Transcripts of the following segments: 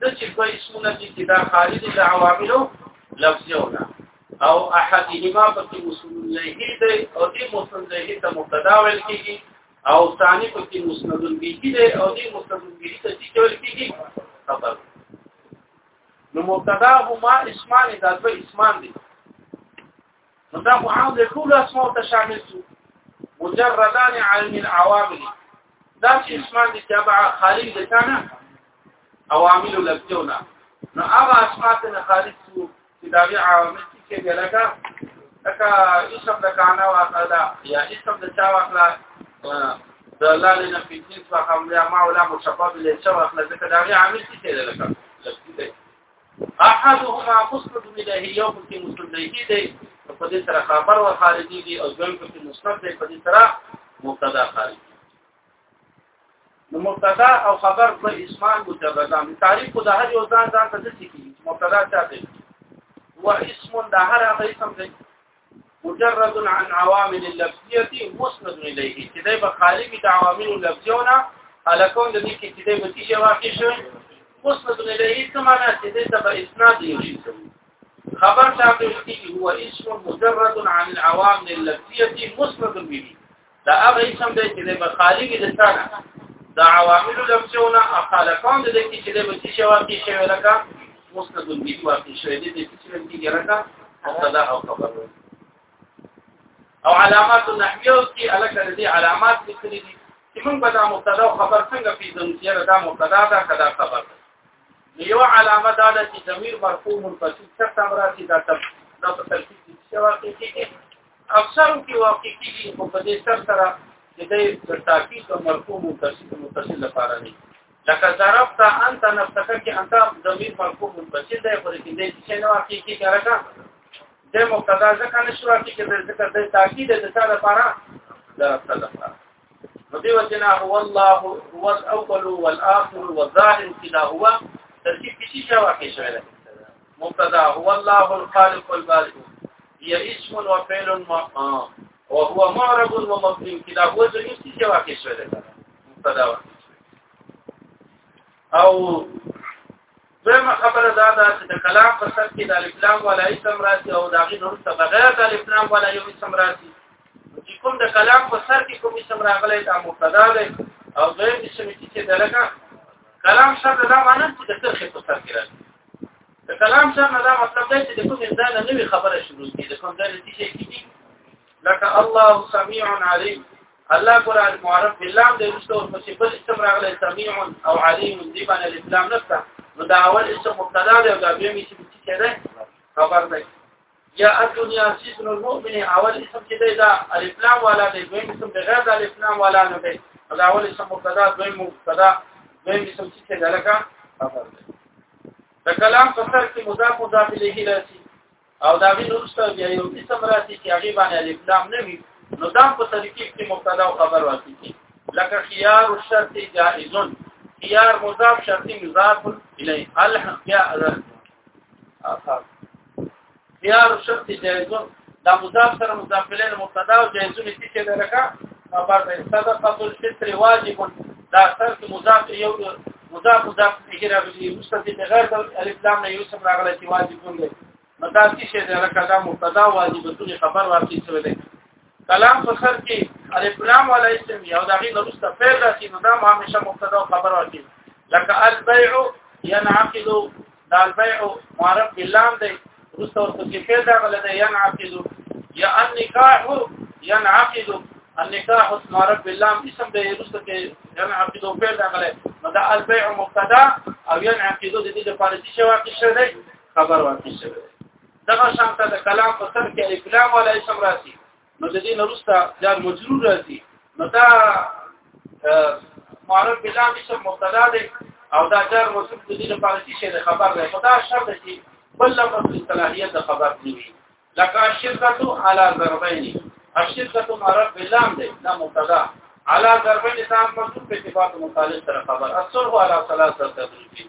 د چې په اسمونه کې چې دا خارج د عواملو لفظونه او احدهما په کې مسند له دې او دې مسند له ته مبتدا ویل کېږي او ثاني په کې مسند به دې او دې مسند به ته چې ویل کېږي خبر نو مبتدا هما اسمان دا دوه اسمان دي نو دا خو عام دی ټول اسماء ته شامل دي مجردان عن العوامل دا چې اسمان دي تبع خارج دي کنه عوامل لبتونه نو هغه اسماء ته خارج شو چې دا وی عوامل چې لکه لکه اسم د کانا واخلا یا اسم د چا واخلا د الله لنا في جنس واخلا ما ولا مشفاف له چا واخلا ځکه دا وی عامل چې لکه لکه احدهما مسند الهي یو کې مسند الهي دی په دې سره خبر او خارجي دي او دویم کې مسند دی په دې سره مبتدا خارجي نو مبتدا او خبر په اسمان مجردان تعریف خو د هر یو ځان ځان ته څه کیږي مبتدا څه دی هو اسم د هر هغه اسم دی مجرد عن عوامل اللفظيه مسند اليه چې دا به خالي د عوامل لفظيونه الکون د دې کې چې دا به څه واقع شي مسند اليه څه معنی چې دا به اسناد یو شي خبر ثابت هو اسم مجرد عن العوامل اللفظيه مسند به دا هغه اسم دی چې د بخاری کې د څنګه د عوامل لمسونه اخالقان د کې چې د بچی شواقي شوی لکه مسند البيت واقع شوی دی چې څه کې ګرځا مبتدا او خبر او علامات النحویه کې الګ دې علامات لیکل دي چې موږ به دا مبتدا او خبر څنګه پیژنو چې دا مبتدا دا کدا خبر دی یو علامه دا ده چې ضمیر مرفوع منفصل څخه مراد دا تفصیل دا په ترتیب کې واقع کیږي اکثر کې واقع کیږي خو په دې سر سره د دې د تاکید او مرکوم متصل متصل لپاره نه لکه ضرب ته انت نفسک کې انت ضمیر مرکوم متصل دی خو کې دې چې نو واقع کیږي راکا د مقتضا ځکه نشو واقع کیږي ځکه د تاکید د سره لپاره ضرب ته لپاره نو دی وجنا هو الله هو الاول والاخر والظاهر كذا هو ترکیب کې شي واقع شوی دی مبتدا هو الله الخالق والبارئ یا اسم و فعل او هو معرب و مبني کدا هو ځنی چې واقع شوی دی مبتدا او دغه خبره دا ده چې د کلام په سر کې د الکلام ولا اسم راځي او د هغه نور څه بغیر د الکلام ولا یو اسم راځي چې کوم د کلام په سر کې کوم اسم راغلی دا مبتدا دی او دویم اسم چې دلته کلام سره دا معنی چې د کرخه په سر کې راځي د کلام سره نه دا مطلب دی چې د کوم ځای نه نوې خبره شروع کړي د کوم ځای نه شي کیږي لکه الله سميع عليم الله قرآن معرف بالله د رسول او پسې بل اسم راغلی سميع او عليم دی باندې الاسلام نفسه نو دا اول اسم مبتدا دی او دا دویم اسم چې دی خبر دی یا الدنیا سیسن المؤمن اول اسم چې دی دا الف لام والا دی دویم اسم دی غیر د الف لام والا نه دی دا اول اسم مبتدا دویم مبتدا دویم اسم چې دی لکه خبر دی د کلام په سر کې مضاف مضاف الیه راځي او دا وی نورسته بیا یو اسم راځي چې هغه باندې الف لام نه وي نو دا په طریقې کې مبتدا او خبر واقع کی لکه خيار الشرط جائز خيار مضاف شرط مضاف الیه الحق یا آثار خيار شرط جائزون دا مضاف سره مضاف الیه مبتدا او جائزون دي چې لکه خبر ده صدقه الفطر واجب دا شرط مضاف یو مضاف مضاف الیه راغلی مستدی غیر د الف لام نه یو سم راغلی چې واجب دی مدار کې شه دا لکه دا مبتدا واجب ټول خبر واقع شوی دی کلام په سر کې الف لام ولا اسم یو دغه نرسته فعل راځي نو دا همیشه مبتدا او خبر راځي لکه البيع ينعقد دا البيع معرب باللام دی رسته ورته فعل دا غل دی ينعقد یا النکاح ينعقد النکاح معرب باللام اسم دی رسته کې ينعقد فعل دا غل نو دا البيع مبتدا او ينعقد د دې لپاره چې واقع شوی خبر واقع شوی دغه شان ته د کلام په سر کې الف لام ولا اسم راځي نو د دې نرسته دا مجرور راځي نو دا معرف بلام اسم مبتدا دی او دا جار موصوف د دې لپاره چې د خبر دی خدا شرط دی بل لفظ صلاحیت د خبر دی لکه شرکت علی ضربین الشرکت معرف بلام دی دا مبتدا علی ضربین تام موصوف په صفات متعلق سره خبر اصل هو علی ثلاثه تدریجی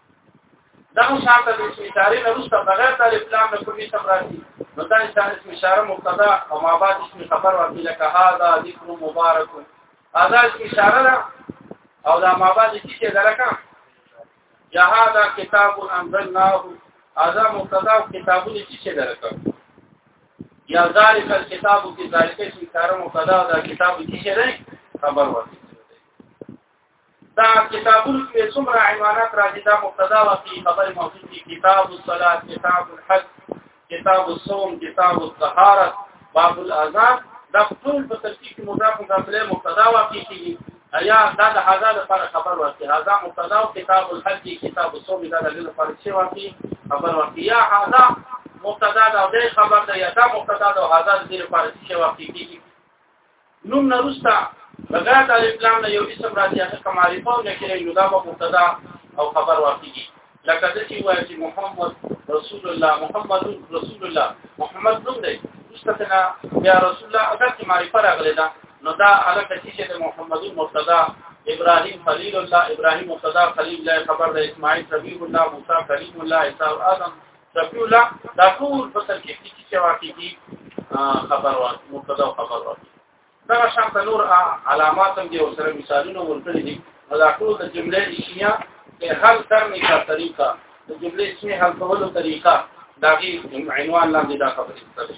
دا شان د اسم اشاره نه روسته بغیر د اسلام نه کومې سم راځي نو دا انسان اسم اشاره مبتدا او ما بعد اسم خبر ورته لکه هاذا ذکر مبارک هاذا اسم اشاره ده او دا ما بعد چې څه درکا یا هاذا کتاب انزلناه هاذا مبتدا او کتابونه چې څه درکا یا ذالک الكتاب کې ذالک اسم اشاره مبتدا او دا کتاب چې څه ده خبر ورته دا کتابونو کې څومره عنوانات راځي دا مبتدا واقعي خبره موضوع دي کتاب الصلاه کتاب الحج کتاب الصوم کتاب الطهاره باب الاذان دا ټول په ترتیب کې مضاف مضاف له مبتدا واقعي کیږي ایا دا د هغه لپاره خبر ورکړي هغه مبتدا او کتاب الحج کتاب الصوم دا د لپاره څه واقعي خبر ورکړي یا هغه مبتدا دا د خبر دی یا دا مبتدا دا هغه د لپاره څه واقعي کیږي نوم نرستا بغیر د اسلام نه یو اسم راځي هغه کمالي په نه کې نو دا مبتدا او خبر واقعي لکه د چې وایي چې محمد رسول الله محمد رسول الله محمد نوم دی مستثنا یا رسول الله اگر چې معرفت راغلی دا نو دا علاقه چې د محمد مبتدا ابراهيم خليل الله ابراهيم مبتدا خليل الله خبر د اسماعيل ربيع الله موسی كريم الله عيسى ادم صفی الله دا ټول فصل کې چې چې واقع دي خبر ورکړي مبتدا خبر ورکړي دا شان ته نور علامات هم دي او سره مثالونه ورکړي دي دا ټول د جملې اشیاء په حل کرنے کا طریقہ د جملې اسمي حل کولو طریقہ دا غي عنوان لاندې دا خبرې کوي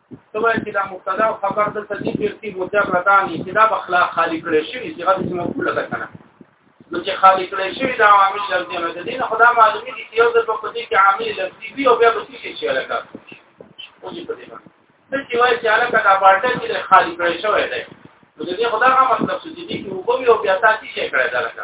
سوای چې دا مبتدا او خبر د تدې پرتی مجردان چې دا بخلا خالی کړي شي چې غد اسمه کوله ده کنه نو چې خالی کړي شي دا عامل لفظي نه دي نه خدا معلومي دي چې یو د په دې کې عامل لفظي وي او بیا به څه شي لکه او دې په دې باندې چې وایي چې علاقه دا پارټه چې خالی کړي شوی دی نو دې خدا هغه مطلب چې دې کې وګوري او بیا تاسو یې کړی دا لکه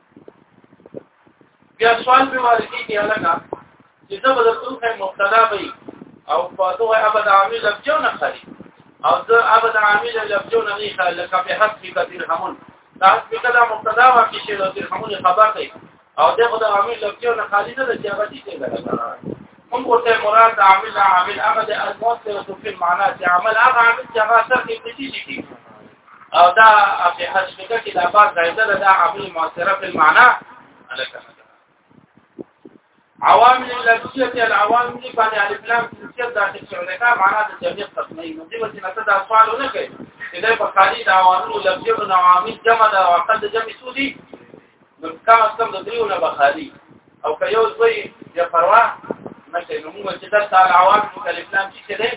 بیا سوال به ورکی دی لګا چې زه به درته خو مبتدا وي او په دغه ابد عامل لفظو نه خالي او زه ابد عامل لفظو نه نه خالي لکه په حق کې کثیر همون دا په کله مبتدا واقع شي د تیر همون خبر دی او دغه د عامل لفظو نه خالي نه چې هغه دې څنګه هم ورته مراد عامل عامل هغه د الموت سره په معنا چې عمل هغه عامل چې هغه سره کې دي شي او دا په حسبګه کې دا په زائده ده دا عامل مؤثره په معنا الکه عوامل لفظیت العوامل دی باندې الف لام تنسیت داخل شوی دا معنا د جمعیت ختمه نه دی چې نته دا سوال نه کوي دا په خالي د عوامل لفظیت او عوامل جمع دا وقد جمع سودی نو کما سم د دریو نه بخالي او که یو ځای د پروا نشي نو موږ چې دا تعال عوام مختلف نام چې کړي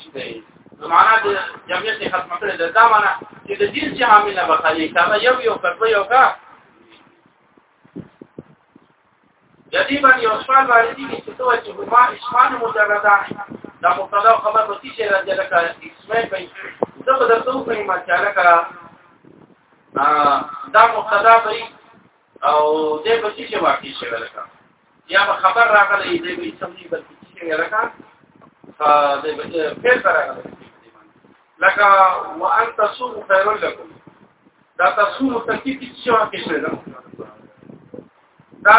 چې دی نو معنا د جمعیت ختم کړي د دا معنا چې د دین چې عامل نه بخالي کله یو یو کړو یو کا جدیبا یو سوال باندې دي چې څه چې هما اسمان مجردا دا مبتدا خبر به چې راځي لکه اسمه په څه په درته کومه چې لکه دا مبتدا به او دې په څه واقع شي ولکه یا به خبر راغلی دې به سمې بل څه ولکه دې به فعل راغلی لکه وان تصوم خير لكم دا تصوم تکلیف څه واقع شي دا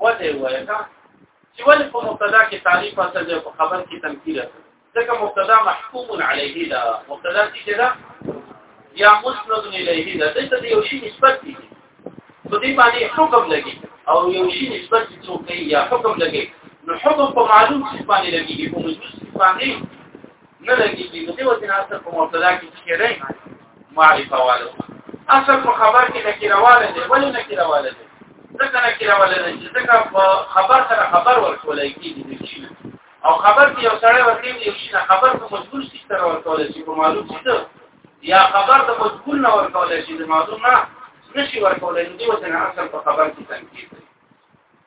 وته وایي کا چې ولې په مبتدا کې تعریف اصل دی په خبر کې تنکیر اصل ځکه مبتدا محکوم علیه دا مبتدا چې دا یا مسند الیه دا د دې یو شی نسبت دی په دې باندې حکم لګي او یو شی نسبت چې څوک یا حکم لګي نو حکم په معلوم څه باندې لګي په مجوز باندې نه لګيږي نو دیو جن اصل په مبتدا کې څه دی معرفه والو اصل په خبر کې نکیرواله دی ولې نکیرواله دی ځکه نکیرواله دی چې ځکه په خبر سره خبر ورکول کېږي او خبر کې یو سړی ورته یو شي خبر په مجبور شي سره ورکول شي په معلوم شي یا خبر د مجبور نه ورکول شي د معلوم نه نشي ورکول نو دیو جن اصل په خبر کې تنقید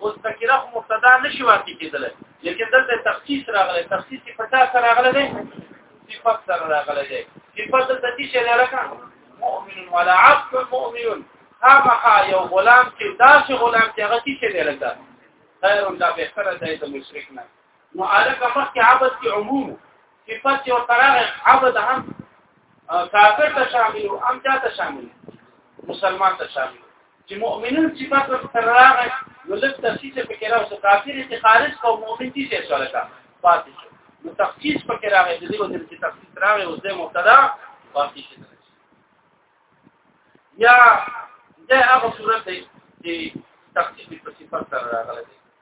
اوس تکیره خو مبتدا نشي واقع کېدل لیکن دلته تخصیص راغلی تخصیص په تا سره راغلی دی صفات سره راغلی دی صفات د دې چې لرکه مؤمن ولا عبد مؤمن خامخا یو غلام چې داسې غلام چې هغه چې لرکه خیر الله به سره دی د مشرک نه نو الکه مخکې عبد کې عموم صفات یو طرح عبد هم کافر ته شامل او هم چا ته شامل مسلمان ته شامل چې مؤمنون صفات ورته راغی نو لږ تفصیل په کې راوځي کافر چې خارج او مؤمن دي څه سره کا پاتې شو نو تفصیل په کې راغی د دې وجه چې تفصیل راغی او د مبتدا پاتې شي یا دا هغه صورت دی چې تفصیل په صفات سره راغلی دی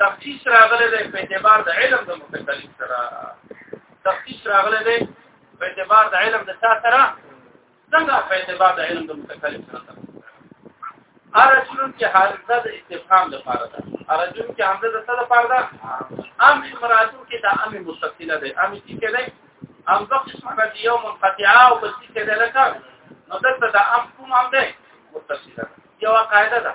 تخصیص راغلی دی په اعتبار د علم د متکلم سره تخصیص راغلی دی په اعتبار د علم د چا سره څنګه په اعتبار د علم د متکلم سره ارجلون کې حالزه د استفهام لپاره ده ارجلون کې حمزه د څه لپاره ده ام امراتو کې دا ام مستقله ده ام چې کې ده ام د قسمه د یو منقطعه او بس کې ده لکه نو دلته دا ام کوم ام ده مستقله یو قاعده ده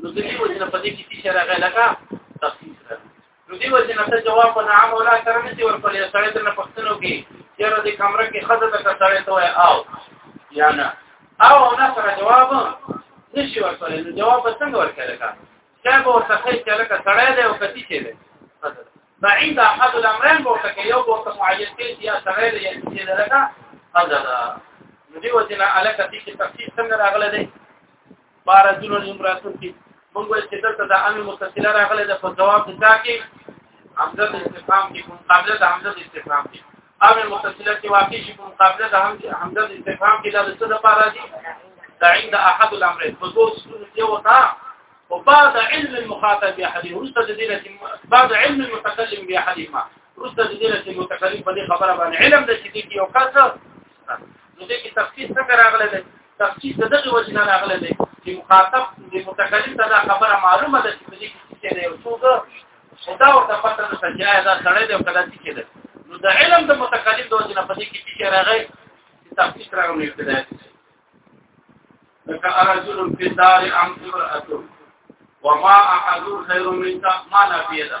نو د دې وجه نه پدې کې چې راغی لکه تخصیص ده نو دې وجه نه ته جواب په نعم ولا سره نه چې ورپلې سړی ته نه پښتنو کې چیرې د کمره کې خزه ته سړی ته وای او یا نه او نه سره جواب نشي ورپلې نو جواب څنګه ورکړل کا چې به ورته خې چې لکه سړی دی او کتی چې دی بعيد احد الامرين بوته کې یو بوته معین کې یا سړی دی چې لکه خزه ده نو دې وجه نه الکه دې کې تفصیل څنګه راغله دی بارجل امراتن کې موږ وایو چې دلته د امر متصله راغله د په جواب د تا کې حمزه استفهام کې مقابله د حمزه استفهام کې امر متصله کې واقع شي په مقابله د حمزه استفهام کې دا د څه لپاره دي دا عند احد الامرين فزور سنه یو تا وبعد علم المخاطب باحدهم ورسته د دې بعد علم المتكلم باحدهما ورسته د دې متکلم په دې خبره باندې علم د شدید یو کس نو دې کې تفصیل څنګه راغلی دی تفصیل د دغه وجه نه راغلی دی چې مخاطب د متکلم ته دا خبره معلومه ده چې په دې کې څه دی او څه ده خدا ورته پته نه چې آیا دا سړی دی او کله چې کېده نو د علم د متکلم د وجه نه په دې کې چې راغی چې تفصیل راغلی دی لکه رجل فی دار امرأته وما احد خير منك ما نفيدا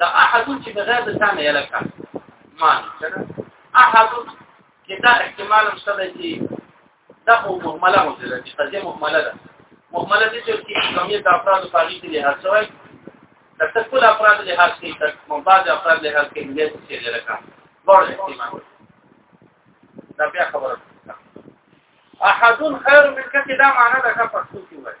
دا احد چې بغیر د ثانه یلکه مان کنه احد کې دا احتمال شته چې دا خو مهمله مو ده چې قضیه مهمله ده مهمله دي چې کمیه د افراد په اړه دي هر څوک د ټول افراد له هر څه تک مباد افراد له هر څه دې څه لرکا ډول احتمال دا بیا خبره احد خیر من کته دا معنی ده کا پښتو کې وایي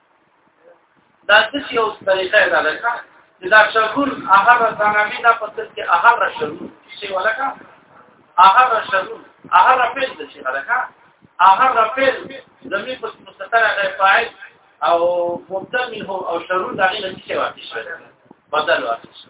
دا څه یو طریقه ده لکه دا شغل هغه رسانامي دا په څه کې هغه رشل شي ولکه هغه رشل هغه رفل د شي ولکه هغه رفل زمي په مستتر هغه فاعل او مبتل منه او شرور دغه لږ شي واقع شي بدل واقع شي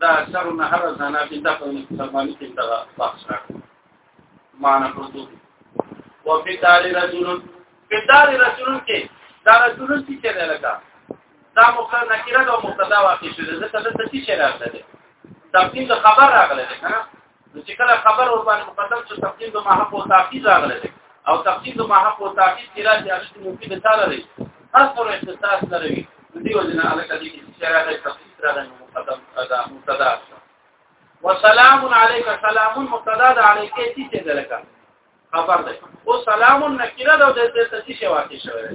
دا اکثر نه هر ځانا کې دا په مسلمانۍ کې دا بحث راځي معنا پروتو او په دار رسول په دار رسول کې دا رسول څه کې لګا دا مخه نکره دا مبتدا واقع شوه دا څه څه شي راغله دا څنګه خبر راغله کنه نو چې کله خبر ور باندې مقدم چې تقدیم د محق او تاخیر راغلی دی او تقدیم د محق او تاخیر کې راځي هغه چې مفید تعالی دی اثر اختصاص لري دې وجنه علاقه دي چې شرایط تفصیل راغلی مقدم ادا مبتدا وسلام علیک سلام مبتدا د علیک چې څه دلکه خبر ده او سلام نکره ده د تفصیل واقع شوی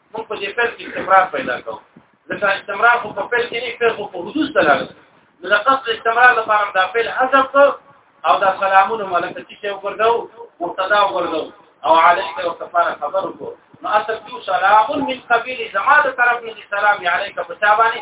موږ په دې فعل کې استمرار پیدا کوو ځکه استمرار خو په فعل کې نه فعل خو په حدوث دلالت نو د قصد استمرار لپاره دا فعل حذف کړ او دا سلامونه ملکه چې وګرځاو مبتدا وګرځاو او عليك وكفاره خبر کو نو اصل کې سلام من قبيل زماده طرف نه سلام عليك په تابانه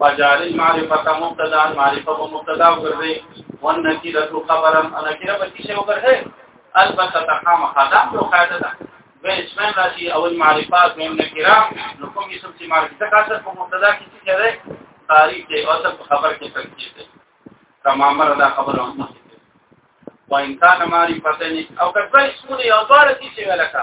فجعل المعرفه مبتدا معرفه په مبتدا وګرځي والنکره خبرا انا کره په څه وګرځي البته تقام خدام یو قاعده ده به اسمن راشي او المعرفات من نکره نو کوم اسم چې معرفه کاسه په مبتدا کې څه ده تعریف دی او څه خبر کې ترکیب دی تمامه دا خبره هم وان كان معرفتين او کله اسمونه یو دوار دي چې ولکه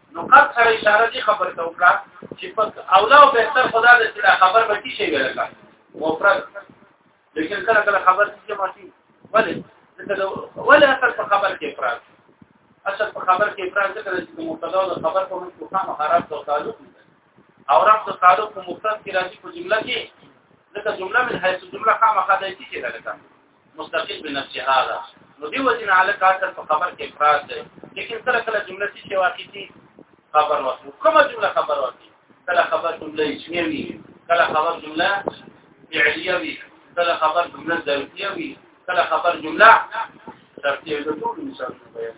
نو قد سره اشاره دي خبر ته وکړه چې په اولا او بهتر خدا د سره خبر به شي ویلکا مفرد لیکن کله کله خبر چې ماشي ولې ځکه ولې اصل په خبر کې افراد اصل په خبر کې افراد ځکه چې مبتدا او خبر په منځ کې هم خراب او تعلق او رفض تعلق په مفرد کې راځي په جمله کې ځکه جمله من حيث جمله خامخا د شي کې ده مستقل بنفسها ده نو دی وجنه علی کاټر په خبر کې افراد ده لیکن سره کله جمله چې واقعي خبر ورته کومه جمله خبر ورته کله خبر جمله اسمیه وي کله خبر جمله فعلیه وي کله خبر جمله ظرفیه وي کله خبر جمله شرطیه وي ټول مثال بیان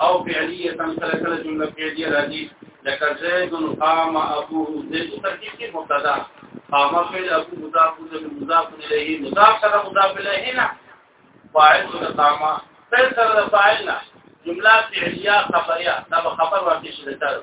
او فعلیه تم سره کله جمله فعلیه راځي لکه زید قام ابو زید ترکیب کې مبتدا قام فعل ابو مضاف الیه مضاف الیه مضاف سره مضاف الیه نه فاعل سره قام فعل سره فاعل نه جمله فعلیه خبریه دا خبر واقع شي د تر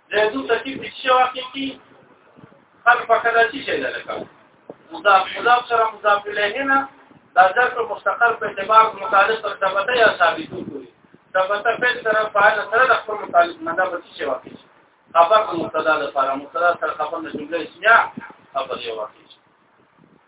زیدو ترکیب د څه واقع کی خلق کدا چې شي لکه مضاف مضاف سره مضاف الیه نه دا ظرف مستقر په اعتبار متعلق پر ثبته یا ثابتو کوي ثبته په طرف فاعل سره د خپل متعلق نه دا څه شي واقع شي خبر د مبتدا لپاره مبتدا سره خبر د جمله اسمیا خبر یو واقع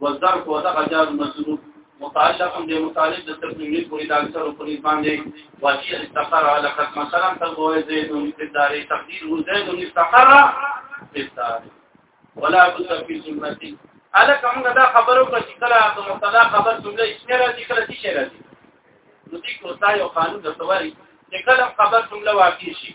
والظرف وضع جار مجذوب متعلق د متعلق د ترجمه پوری د اکثر په نسبت دی واقعي استقر على خط مثلا تقوى زيد في الدار تقدير زيد استقر في الدار ولا بد في سنتي اله کوم دا خبرو په کله د مبتدا خبر جمله اسمه راځي کله چې شی راځي نو دې کوتا یو قانون د تواري چې کله خبر جمله واقع شي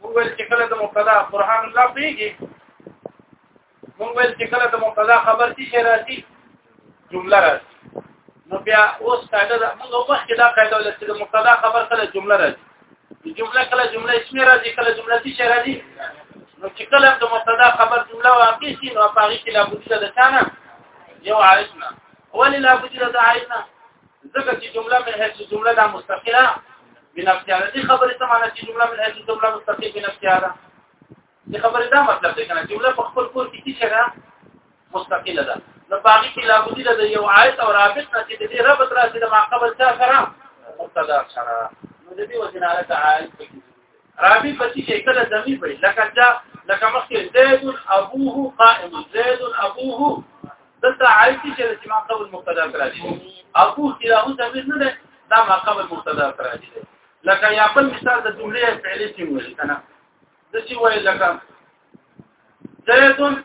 موږ ویل چې کله د مبتدا برهان الله پیږي موږ ویل چې کله د مبتدا خبر شي راځي جمله راځي نو بیا اوس قاعده ده موږ مخکې دا قاعده ولې چې د مبتدا خبر کله جمله راځي جمله کله جمله اسمي راځي کله جمله دي شي راځي نو چې کله د مبتدا خبر جمله واقع شي نو په هغه کې لا بوجه ده ثانه یو عارفنا ولې لا بوجه ده عارفنا ځکه چې جمله من حيث جمله دا مستقله من اختیار دي خبره سمانه چې جمله من حيث جمله مستقله من اختیار دي خبره دا مطلب دی کنه جمله په خپل کور کې څه ده مستقله ده نو باقي کې لا بودی ده یو آیت او رابط نه چې دې ربط راځي د ما قبل څه سره مبتدا سره نو دې وزنه تعال پکې رابي پتی کې کله زمي وي لکه دا لکه مخکې زيد ابوه قائم زيد ابوه دلته عايتي چې چې ما قبل مقتدا کرا دي ابوه چې له زمي نه ده دا ما قبل مقتدا کرا دي لکه یا بل مثال د جملې فعلي چې وي کنه د چې وي لکه زيد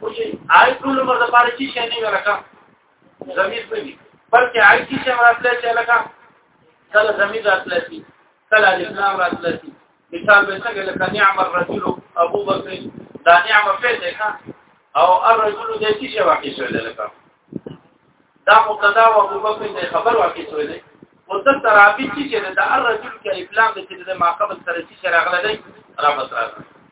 خو چې آی ټول عمر د پاره چې شي نه ورکا زمير نه وي بلکې آی چې شي مراتله چې لکه کله زمير راتله شي کله الاسلام راتله شي مثال به څنګه لکه نعم الرجل ابو بکر دا نعم فعل دی او الرجل د چې شي واقع شوی لکه دا مقتدا او ابو بکر د خبر واقع شوی دی او د ترابی چې د الرجل کې افلام د چې د ما قبل سره چې راغله دی را بسره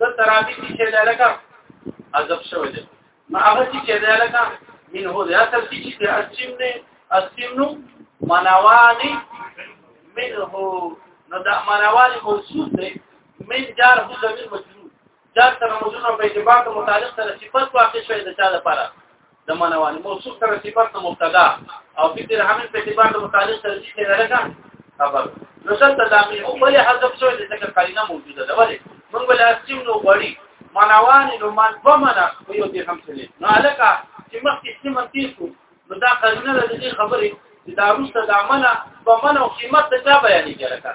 د ترابی چې دا لګا عذاب شوی دی ما هغه چې دا لګا من هو دا تر چې د اسیم نه اسیم نو منوانی منه نو دا منوانی موصوف دی من جار هو زمين مجرور جار تر موضوع په اعتبار متعلق سره صفات واقع شوی د چا لپاره د منوان موصوف سره صفات مبتدا او په دې رحم په اعتبار د متعلق ترجیح نه لګا خبر نو څنګه دا مې او بل حذف شوی د ذکر قرینه موجوده ده ولې موږ ولا سیم نو غړي منوان نو مان په معنا په یو دې هم سره نو الکه چې مخکې سیم تیر کو نو دا قرینه د دې خبرې چې دا روسته د عمله په معنا او قیمت ته بیانې کړه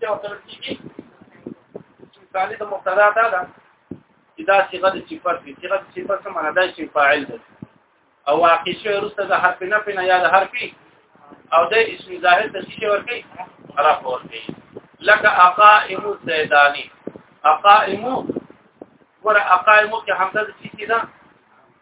چې او سره کیږي چې ثالث مبتدا دا ده چې دا صيغه د صفات دي صيغه د صفات څه معنا ده چې فاعل ده او واقع شوی وروسته د حرف نه پنه یا د حرف او د اسم ظاهر ته شي ورکی عرف ورکی لکه اقائم الزیدانی اقائم ور اقائم کې حمزه د څه ده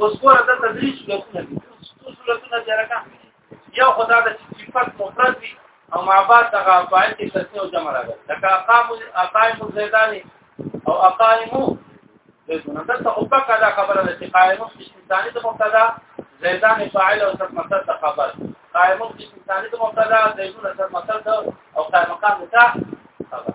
اوس ګوره دا تدریس لسونه دي اوس لسونه جرګه یو خدا د صفات مفرد دي او معبد د غفایل کې تسنیه او جمع راغلي لکه اقام اقائم زیدان او اقائم زیدون دا څه خو پکا دا خبره ده چې قائم استثناء د مبتدا زیدان فاعل او صرف مصدر د خبر قائم استثناء د مبتدا زیدون صرف مصدر او قائم مقام ته خبر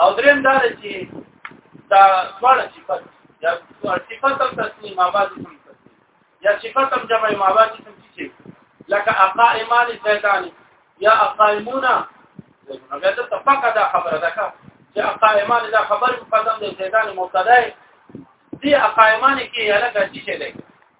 او دریم دا چې دا ټول صفات یا صفات هم تسلیم آباد هم تسلیم یا صفات هم جمع آباد هم چې لکه اقائمان زیدان یا اقائمون هغه ته تفقه دا خبره ده چې اقائمان دا خبر مقدم دی زیدان مبتدا دی اقائمان کې یاله ګرځي شي دی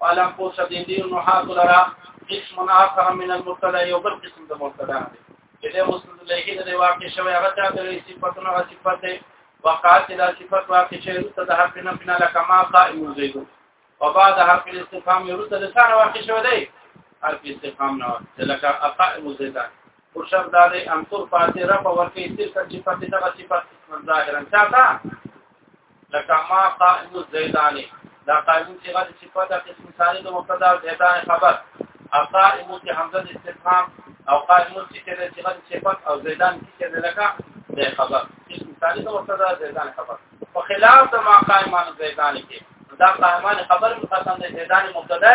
عالم پوه شد دي نو حاضر لرا قسم اخر من المبتدا یو بل قسم د مبتدا دی چې د مسند له دې واقع شوی هغه ته د صفاتونو هغه صفات دی وقات دا صفات واقع شوی ته د حرف نه بنا لکه ما قائم زید او بعد حرف الاستفهام یو ته د ثاني واقع شوی دی حرف استفهام نه لکه قائم زید ورشر دا دی ان تر فاتحه په ورکه استفهام صفات دغه صفات ظاهرا چاته لکه ما قائم زیدانی دا قائم صيغه د صفات د قسم ثاني د مبتدا زیدان خبر قائم چې حمزه د استفهام او قائم چې د صيغه د صفات او زیدان چې د لکه د خبر قسم ثاني د مبتدا زیدان خبر په خلاف د ما قائمان زیدان کې دا قائمان خبر مقدم د زیدان مبتدا